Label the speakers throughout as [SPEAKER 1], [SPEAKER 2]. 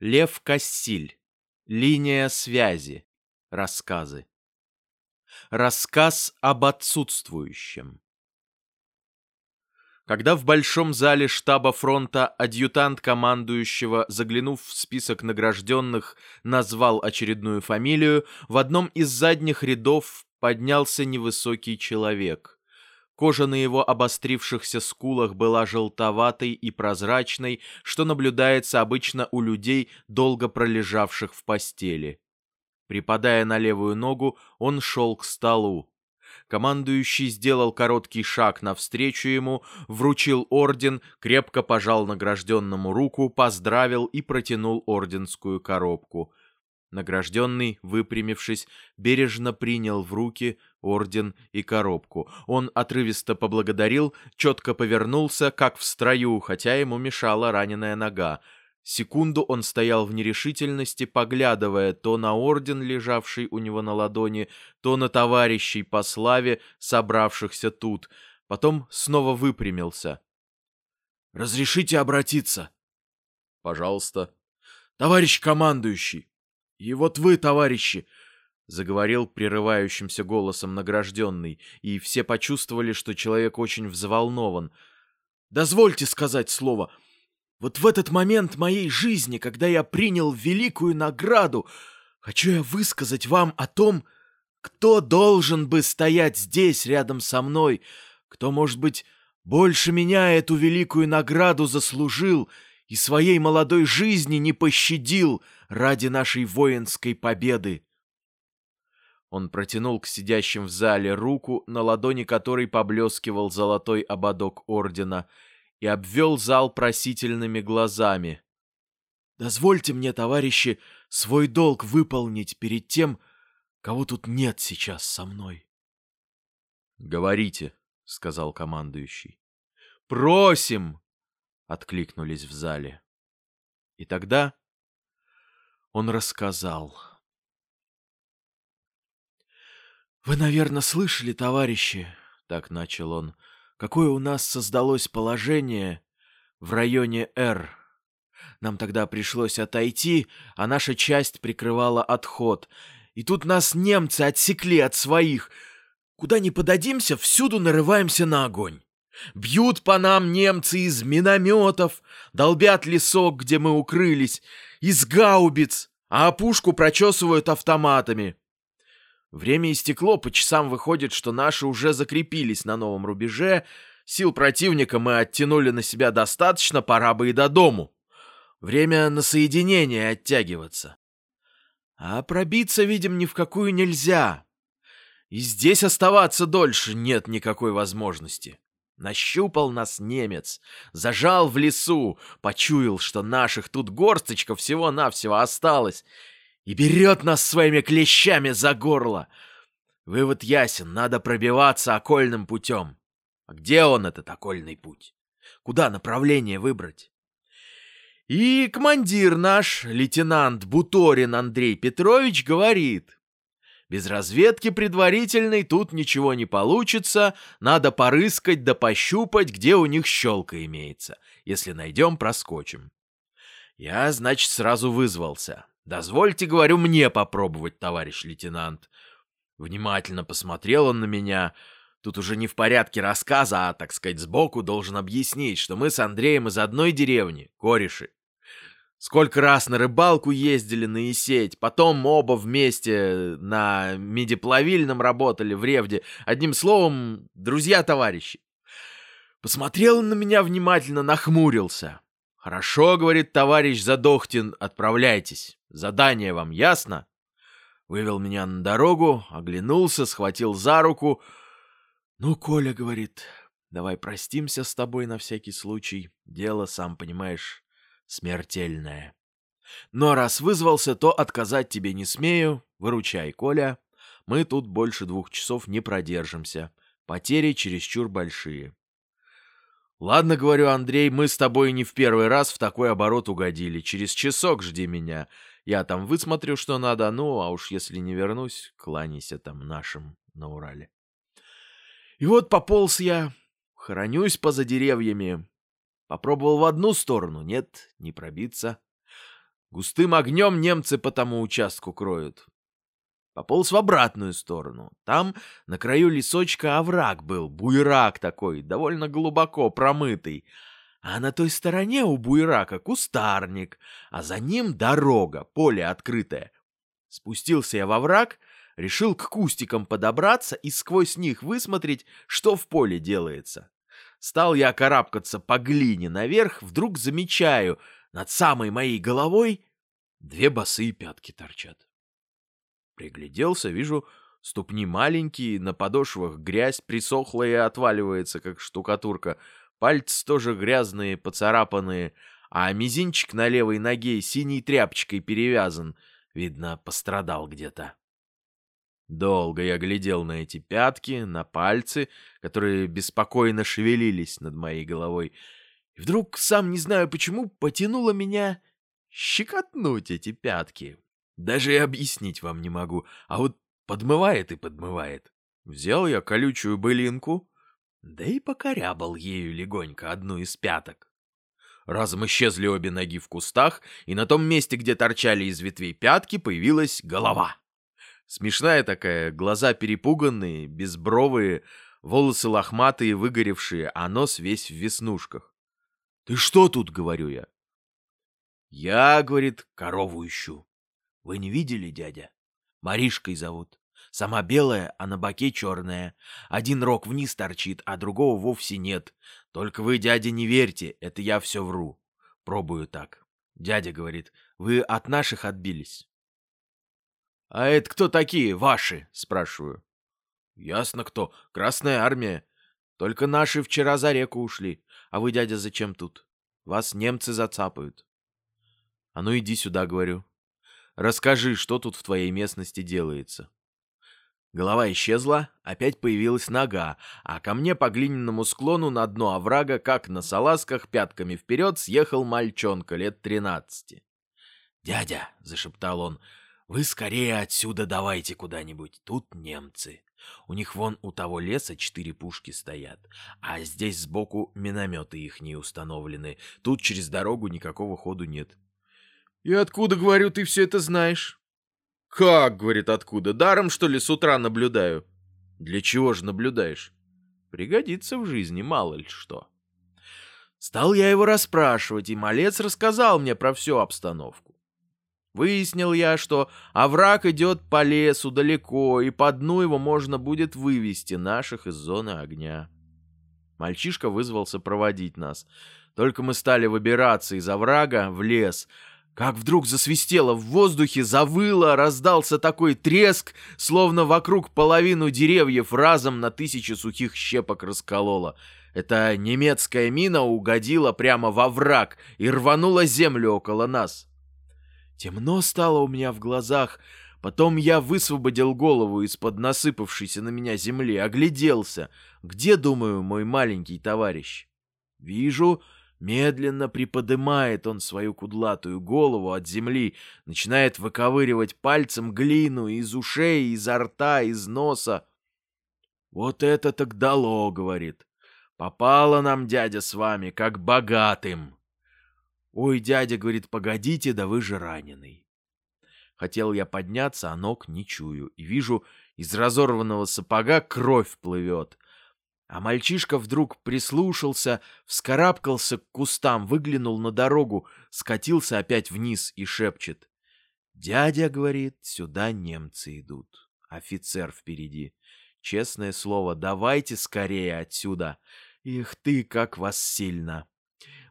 [SPEAKER 1] Лев Кассиль. Линия связи. Рассказы. Рассказ об отсутствующем. Когда в большом зале штаба фронта адъютант командующего, заглянув в список награжденных, назвал очередную фамилию, в одном из задних рядов поднялся невысокий человек. Кожа на его обострившихся скулах была желтоватой и прозрачной, что наблюдается обычно у людей, долго пролежавших в постели. Припадая на левую ногу, он шел к столу. Командующий сделал короткий шаг навстречу ему, вручил орден, крепко пожал награжденному руку, поздравил и протянул орденскую коробку. Награжденный, выпрямившись, бережно принял в руки орден и коробку. Он отрывисто поблагодарил, четко повернулся, как в строю, хотя ему мешала раненая нога. Секунду он стоял в нерешительности, поглядывая то на орден, лежавший у него на ладони, то на товарищей по славе, собравшихся тут. Потом снова выпрямился. «Разрешите обратиться?» «Пожалуйста». «Товарищ командующий, «И вот вы, товарищи!» — заговорил прерывающимся голосом награжденный, и все почувствовали, что человек очень взволнован. «Дозвольте сказать слово. Вот в этот момент моей жизни, когда я принял великую награду, хочу я высказать вам о том, кто должен бы стоять здесь рядом со мной, кто, может быть, больше меня эту великую награду заслужил и своей молодой жизни не пощадил ради нашей воинской победы. Он протянул к сидящим в зале руку, на ладони которой поблескивал золотой ободок ордена, и обвел зал просительными глазами. «Дозвольте мне, товарищи, свой долг выполнить перед тем, кого тут нет сейчас со мной». «Говорите», — сказал командующий. «Просим!» Откликнулись в зале. И тогда он рассказал. «Вы, наверное, слышали, товарищи, — так начал он, — какое у нас создалось положение в районе Р. Нам тогда пришлось отойти, а наша часть прикрывала отход. И тут нас немцы отсекли от своих. Куда ни подадимся, всюду нарываемся на огонь. Бьют по нам немцы из минометов, долбят лесок, где мы укрылись, из гаубиц, а опушку прочесывают автоматами. Время истекло, по часам выходит, что наши уже закрепились на новом рубеже, сил противника мы оттянули на себя достаточно, пора бы и до дому. Время на соединение оттягиваться. А пробиться, видим, ни в какую нельзя. И здесь оставаться дольше нет никакой возможности. Нащупал нас немец, зажал в лесу, почуял, что наших тут горсточка всего-навсего осталось, и берет нас своими клещами за горло. Вывод ясен, надо пробиваться окольным путем. А где он, этот окольный путь? Куда направление выбрать? И командир наш, лейтенант Буторин Андрей Петрович, говорит, без разведки предварительной тут ничего не получится, надо порыскать да пощупать, где у них щелка имеется. Если найдем, проскочим. Я, значит, сразу вызвался. Дозвольте, говорю, мне попробовать, товарищ лейтенант. Внимательно посмотрел он на меня. Тут уже не в порядке рассказа, а, так сказать, сбоку должен объяснить, что мы с Андреем из одной деревни, кореши. Сколько раз на рыбалку ездили на Исеть, потом оба вместе на медиплавильном работали в Ревде. Одним словом, друзья-товарищи. Посмотрел он на меня внимательно, нахмурился. «Хорошо, — говорит товарищ Задохтин, — отправляйтесь. Задание вам ясно?» Вывел меня на дорогу, оглянулся, схватил за руку. «Ну, Коля, — говорит, — давай простимся с тобой на всякий случай. Дело, сам понимаешь, смертельное. Но раз вызвался, то отказать тебе не смею. Выручай, Коля. Мы тут больше двух часов не продержимся. Потери чересчур большие. Ладно, говорю, Андрей, мы с тобой не в первый раз в такой оборот угодили. Через часок жди меня. Я там высмотрю, что надо, ну, а уж если не вернусь, кланяйся там нашим на Урале. И вот пополз я, хранюсь поза деревьями, Попробовал в одну сторону, нет, не пробиться. Густым огнем немцы по тому участку кроют. Пополз в обратную сторону. Там на краю лесочка овраг был, буйрак такой, довольно глубоко промытый. А на той стороне у буйрака кустарник, а за ним дорога, поле открытое. Спустился я во враг, решил к кустикам подобраться и сквозь них высмотреть, что в поле делается. Стал я карабкаться по глине наверх, вдруг замечаю, над самой моей головой две босые пятки торчат. Пригляделся, вижу, ступни маленькие, на подошвах грязь присохла и отваливается, как штукатурка. Пальцы тоже грязные, поцарапанные, а мизинчик на левой ноге синей тряпочкой перевязан. Видно, пострадал где-то. Долго я глядел на эти пятки, на пальцы, которые беспокойно шевелились над моей головой. И вдруг, сам не знаю почему, потянуло меня щекотнуть эти пятки. Даже и объяснить вам не могу, а вот подмывает и подмывает. Взял я колючую былинку, да и покорябал ею легонько одну из пяток. Разом исчезли обе ноги в кустах, и на том месте, где торчали из ветвей пятки, появилась голова. Смешная такая, глаза перепуганные, безбровые, волосы лохматые, выгоревшие, а нос весь в веснушках. «Ты что тут?» — говорю я. «Я, — говорит, — корову ищу. Вы не видели, дядя? Маришкой зовут. Сама белая, а на боке черная. Один рог вниз торчит, а другого вовсе нет. Только вы, дядя, не верьте, это я все вру. Пробую так. Дядя говорит, вы от наших отбились. «А это кто такие, ваши?» — спрашиваю. «Ясно кто. Красная армия. Только наши вчера за реку ушли. А вы, дядя, зачем тут? Вас немцы зацапают». «А ну иди сюда», — говорю. «Расскажи, что тут в твоей местности делается». Голова исчезла, опять появилась нога, а ко мне по глиняному склону на дно оврага, как на салазках, пятками вперед съехал мальчонка лет тринадцати. «Дядя», — зашептал он, — вы скорее отсюда давайте куда-нибудь, тут немцы. У них вон у того леса четыре пушки стоят, а здесь сбоку минометы их не установлены. Тут через дорогу никакого ходу нет. И откуда, говорю, ты все это знаешь? Как, говорит, откуда? Даром, что ли, с утра наблюдаю? Для чего же наблюдаешь? Пригодится в жизни, мало ли что. Стал я его расспрашивать, и малец рассказал мне про всю обстановку. Выяснил я, что овраг идет по лесу далеко, и по дну его можно будет вывести наших из зоны огня. Мальчишка вызвался проводить нас. Только мы стали выбираться из оврага в лес, как вдруг засвистело в воздухе, завыло, раздался такой треск, словно вокруг половину деревьев разом на тысячи сухих щепок раскололо. Эта немецкая мина угодила прямо во враг и рванула землю около нас. Темно стало у меня в глазах. Потом я высвободил голову из-под насыпавшейся на меня земли, огляделся. Где, думаю, мой маленький товарищ? Вижу, медленно приподымает он свою кудлатую голову от земли, начинает выковыривать пальцем глину из ушей, изо рта, из носа. «Вот это так дало», — говорит. «Попало нам, дядя, с вами, как богатым». «Ой, дядя, — говорит, — погодите, да вы же раненый». Хотел я подняться, а ног не чую, и вижу, из разорванного сапога кровь плывет. А мальчишка вдруг прислушался, вскарабкался к кустам, выглянул на дорогу, скатился опять вниз и шепчет. «Дядя, — говорит, — сюда немцы идут. Офицер впереди. Честное слово, давайте скорее отсюда. Их ты, как вас сильно!»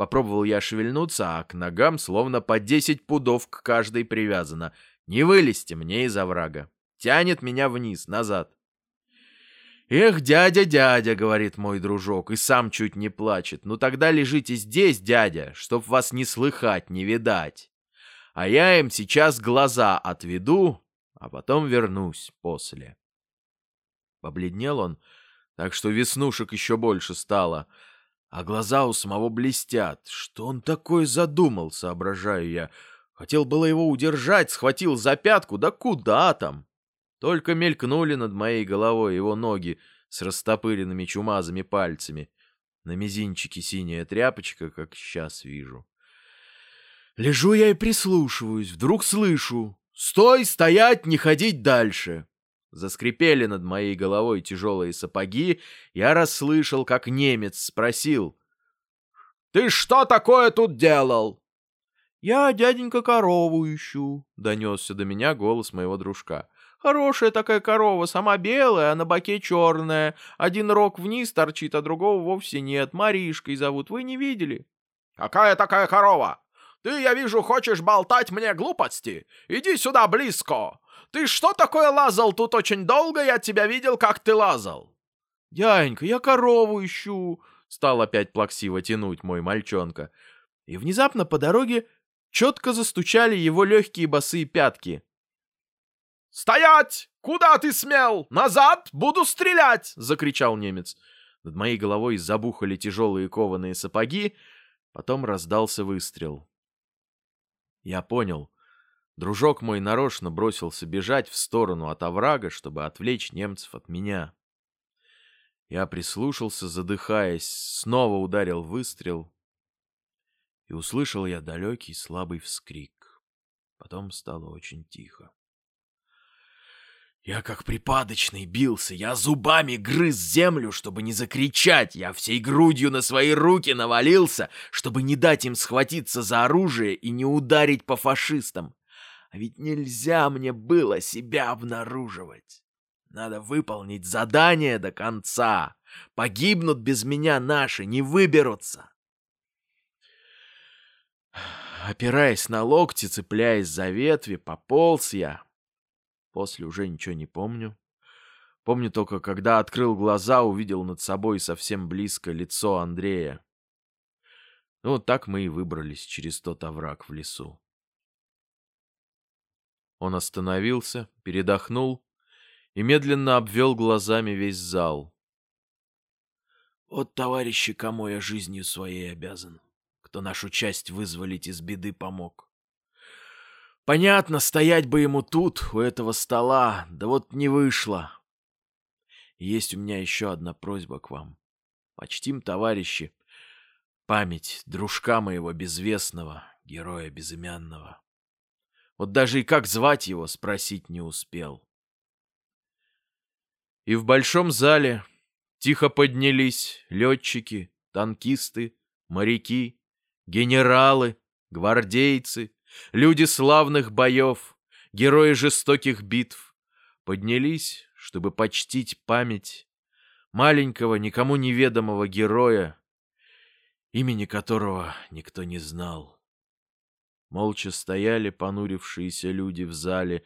[SPEAKER 1] Попробовал я шевельнуться, а к ногам словно по десять пудов к каждой привязано. Не вылезти мне из оврага. Тянет меня вниз, назад. «Эх, дядя, дядя», — говорит мой дружок, и сам чуть не плачет. «Ну тогда лежите здесь, дядя, чтоб вас не слыхать, не видать. А я им сейчас глаза отведу, а потом вернусь после». Побледнел он, так что веснушек еще больше стало — а глаза у самого блестят. Что он такой задумал, соображаю я. Хотел было его удержать, схватил за пятку, да куда там? Только мелькнули над моей головой его ноги с растопыренными чумазыми пальцами. На мизинчике синяя тряпочка, как сейчас вижу. Лежу я и прислушиваюсь, вдруг слышу «Стой, стоять, не ходить дальше!» Заскрипели над моей головой тяжелые сапоги, я расслышал, как немец спросил «Ты что такое тут делал?» «Я, дяденька, корову ищу», — донесся до меня голос моего дружка. «Хорошая такая корова, сама белая, а на боке черная. Один рог вниз торчит, а другого вовсе нет. Маришкой зовут, вы не видели?»
[SPEAKER 2] «Какая такая корова? Ты, я вижу, хочешь болтать мне глупости? Иди сюда близко! Ты что такое лазал тут очень долго? Я тебя видел, как ты лазал!»
[SPEAKER 1] «Дяденька, я корову ищу!» — стал опять плаксиво тянуть мой мальчонка. И внезапно по дороге четко застучали его легкие босые пятки.
[SPEAKER 2] «Стоять! Куда ты смел? Назад! Буду стрелять!» — закричал немец.
[SPEAKER 1] Над моей головой забухали тяжелые кованые сапоги, потом раздался выстрел. Я понял. Дружок мой нарочно бросился бежать в сторону от оврага, чтобы отвлечь немцев от меня. Я прислушался, задыхаясь, снова ударил выстрел, и услышал я далекий слабый вскрик. Потом стало очень тихо. Я как припадочный бился, я зубами грыз землю, чтобы не закричать, я всей грудью на свои руки навалился, чтобы не дать им схватиться за оружие и не ударить по фашистам. А ведь нельзя мне было себя обнаруживать. Надо выполнить задание до конца. Погибнут без меня наши, не выберутся. Опираясь на локти, цепляясь за ветви, пополз я, После уже ничего не помню. Помню только, когда открыл глаза, увидел над собой совсем близко лицо Андрея. Ну, вот так мы и выбрались через тот овраг в лесу. Он остановился, передохнул и медленно обвел глазами весь зал. Вот, товарищи, кому я жизнью своей обязан, кто нашу часть вызволить из беды помог. Понятно, стоять бы ему тут, у этого стола, да вот не вышло. Есть у меня еще одна просьба к вам. Почтим, товарищи, память дружка моего безвестного, героя безымянного. Вот даже и как звать его спросить не успел. И в большом зале тихо поднялись летчики, танкисты, моряки, генералы, гвардейцы, Люди славных боев, герои жестоких битв поднялись, чтобы почтить память маленького, никому неведомого героя, имени которого никто не знал. Молча стояли понурившиеся люди в зале,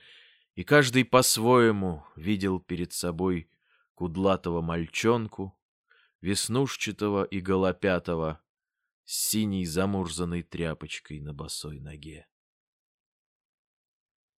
[SPEAKER 1] и каждый по-своему видел перед собой кудлатого мальчонку, веснушчатого и голопятого, с синей замурзанной тряпочкой на босой ноге.